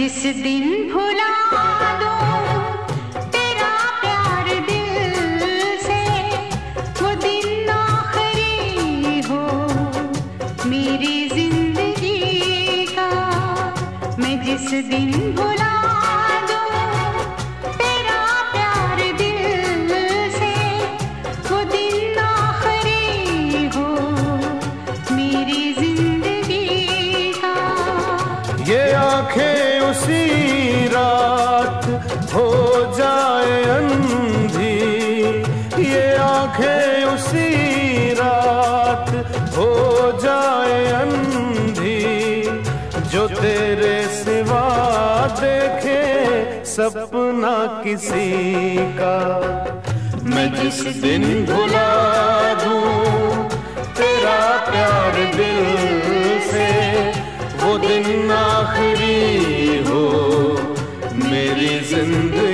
जिस दिन भुला दो, तेरा प्यार दिल से, वो दिन आखिरी हो। मेरी ज़िंदगी मैं जिस दिन भुला दो, तेरा प्यार दिल से, वो दिन आखिरी हो। मेरी ज़िंदगी का ये आँखें उसी रात हो जाए अंधी। ये आँखें उसी रात हो जाए अंधी। जो तेरे सिवा देखे सपना किसी का। मैं जिस दिन भुला दूँ, तेरा प्यार दिल दिन आखिरी हो मेरी ज़िंदगी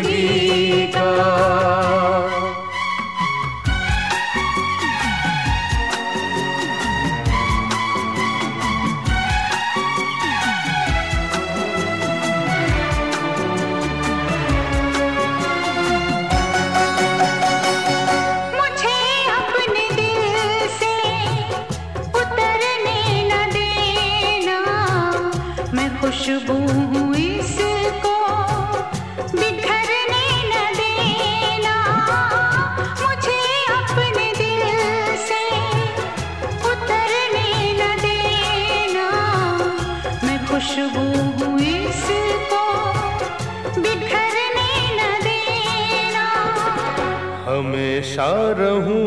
खुशबू इसको बिखरने न देना। मुझे अपने दिल से उतरने न देना। मैं खुशबू इसको बिखरने न देना। हमेशा रहूँ।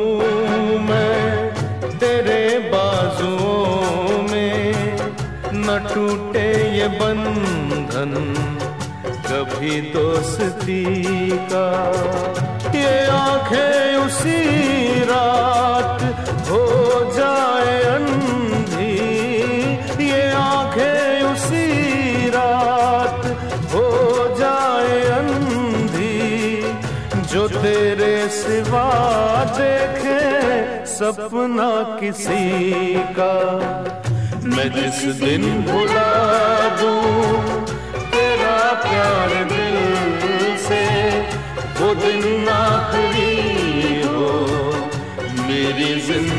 टूटे ये बंधन, कभी दोस्ती का। ये आँखें उसी रात हो जाए अंधी, ये आँखें उसी रात हो जाए अंधी। जो तेरे सिवा देखे सपना किसी का। मैं जिस दिन भुला दूँ, तेरा प्यार दिल से, वो दिन आखिरी हो, मेरी ज़िंदगी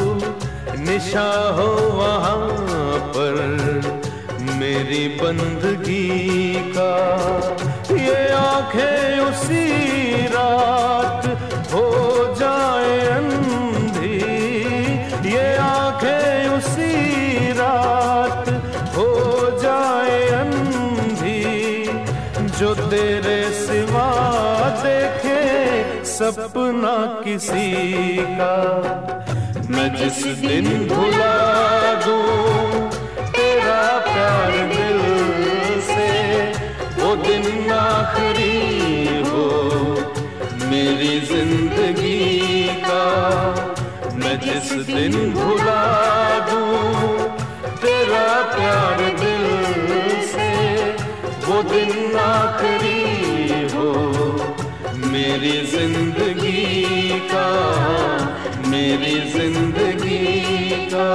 निशा हो वहाँ पर मेरी बंदगी का। ये आँखें उसी रात हो जाए अंधी। ये आँखें उसी रात हो जाए अंधी। जो तेरे सिवा देखे सपना किसी का। मैं जिस दिन भुला दूँ, तेरा प्यार दिल से, वो दिन आखिरी हो। मेरी ज़िंदगी का मैं जिस दिन भुला दूँ, तेरा प्यार दिल से, वो दिन आखिरी हो। मेरी ज़िंदगी का मेरी ज़िंदगी का